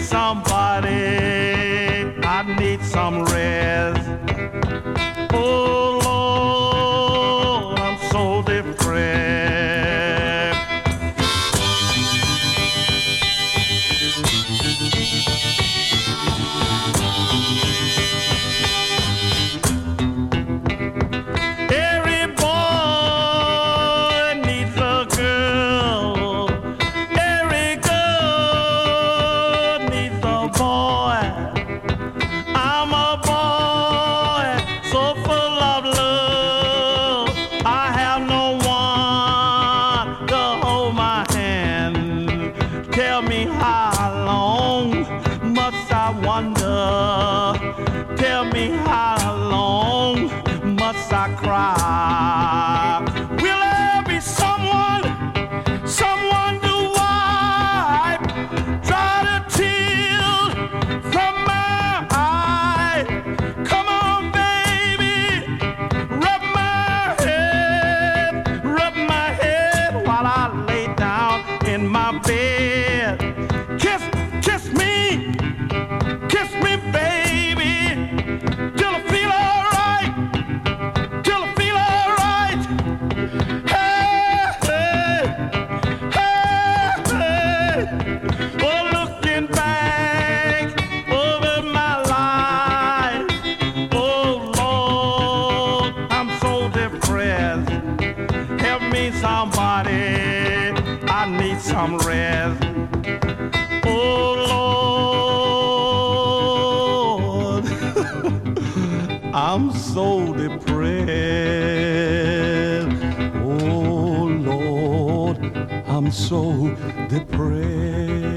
need somebody. I need some rest. Oh. wonder, tell me how long must I cry? Will there be someone, someone to wipe, dry the tears from my eye? Come on, baby, rub my head, rub my head while I lay down in my bed. comrades. Oh Lord, I'm so depressed. Oh Lord, I'm so depressed.